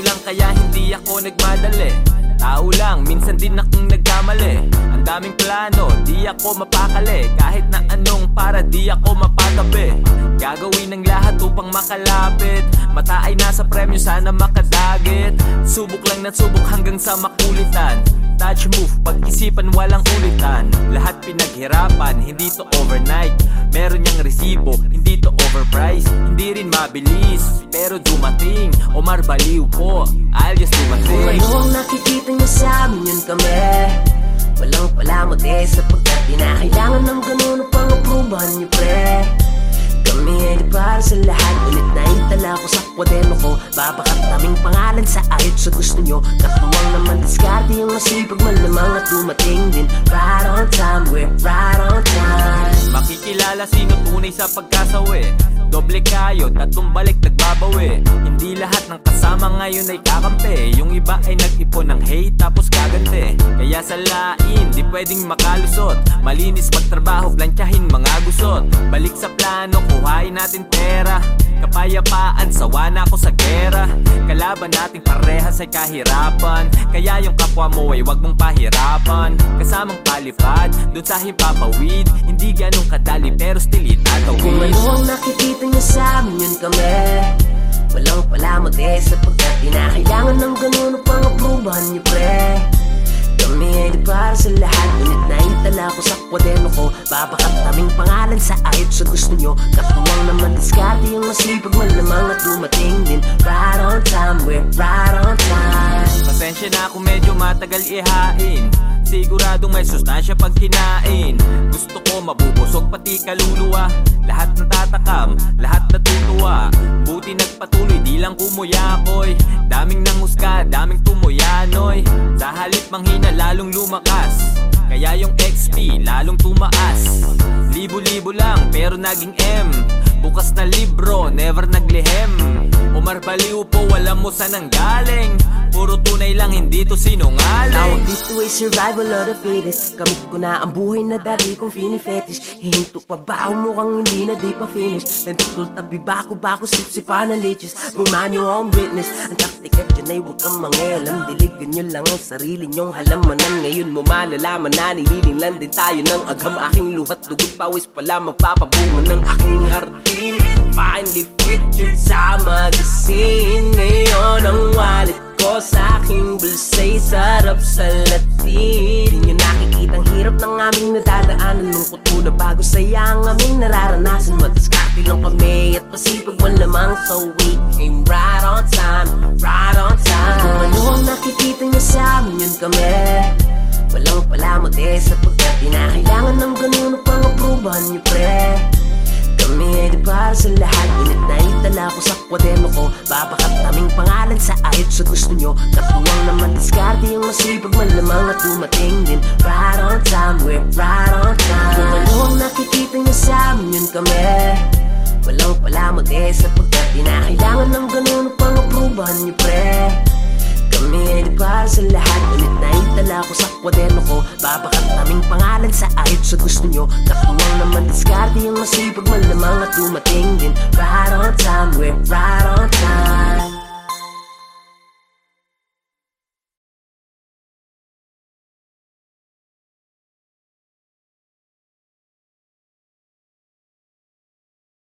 Tao lang kaya hindi ako nagmadali. Tao lang, minsan din akong nagkamali. Ang daming plano, di ako mapakali. Kahit na anong para di ako mapatabi. Gagawin ng lahat upang makalapit. Mata ay nasa premyo, sana makadagit. Subok lang na subok hanggang sa makulitan. Touch move, pag-isipan walang ulitan. Lahat pinaghirapan, hindi to overnight. Meron niyang resibo, hindi to overpriced. Hindi rin mabilis, pero dumating. Omar baliw po, do my Kung ano ang nakikita niyo sa amin yun kami. Walang palamot eh sapagkat di na kailangan ng ganun upang aprubahan niyo pre. Kami ay di para sa lahat. Ulit na itala ko sa kwaderno ko. Babakat naming pangalan sa ayot sa gusto nyo Katuwang naman diskarte yung masipag malamang at dumating din. Right on time, we're right on time. Makikilala sino tunay sa pagkasawi? Doble kayo, tatlong balik nagbabawi. Hindi lahat ng kasama ngayon ay kakampi. Yung iba ay nag-ipon ng hate tapos kaganti Kaya sa lain, di pwedeng makalusot. Malinis magtrabaho, plantyahin mga gusot. Balik sa plano, kuhain natin pera. Kapayapaan, sawa na ako sa gera. Kalaban nating parehas ay kahirapan. Kaya yung kapwa mo ay wag mong pahirapan. Kasamang palipad, dun sa himpapawid. Hindi ganong kadali pero still Kung itatawid ano ang nakikita niyo sa amin yun kami itala ko. Babakat naming pangalan sa ayot sa gusto nyo. Katuwang naman diskarte yung masipag malamang at dumating din. Right on time, we're right on time. Pasensya na kung medyo matagal ihain. Siguradong may sustansya pag kinain. Gusto ko mabubusog pati kaluluwa. Lahat natatakam, lahat natutuwa. Buti nagpatuloy, di lang kumuyakoy Daming nanghusga, daming tumuyanoy Sa halip manghina lalong lumakas Kaya yung XP lalong tumaas. Libo-libo lang pero naging M. Bukas na libro, never naglihem. Umar baliw po, alam mo saan ang galing Puro tunay lang, hindi to sinungaling. Tawag dito ay survival of the fittest. Kamit ko na ang buhay na dati kong fini-fetish. Hihinto pa ba ako mukhang hindi na di pa finish? Nagtutul tabi bako bako sipsipan ng leeches Bumanyo ang witness. Ang taktik at dyan ay huwag kang mangialam. Diligan nyo lang ang sarili nyong halamanan. Ngayon mo malalaman na nililing lang din tayo ng agam Aking luhat dugot pawis pala magpapabunga ng aking hardin Finally featured sa magazine Ngayon ang wallet ko sa aking bulsa'y sarap sa latin. Di nyo nakikita ang hirap ng aming nadadaanan. Nung kuto na bago saya ang aming nararanasan. Madiskarte lang kami at pasipag man lamang. So we came right on time, right on time. Kung ano ang nakikita nyo sa amin yun kami. Walang palamot eh sapagkat di na kailangan ng ganun upang aprubahan nyo pre. Kami ay di para sa lahat itala ko. Sa Babakat naming pangalan sa ayot sa gusto nyo. Katuwang naman diskarte yung masipag malamang at dumating din. Right on time, we're right on time. Kung ano ang nakikita nyo sa amin yun kami. Walang palamot eh sapagkat di na kailangan ng ganun upang aprubahan nyo pre kwaderno ko. Babakat naming pangalan sa ayot sa gusto nyo. Katuwang naman diskarte yung masipag malamang at dumating din. Right on time, we're right on time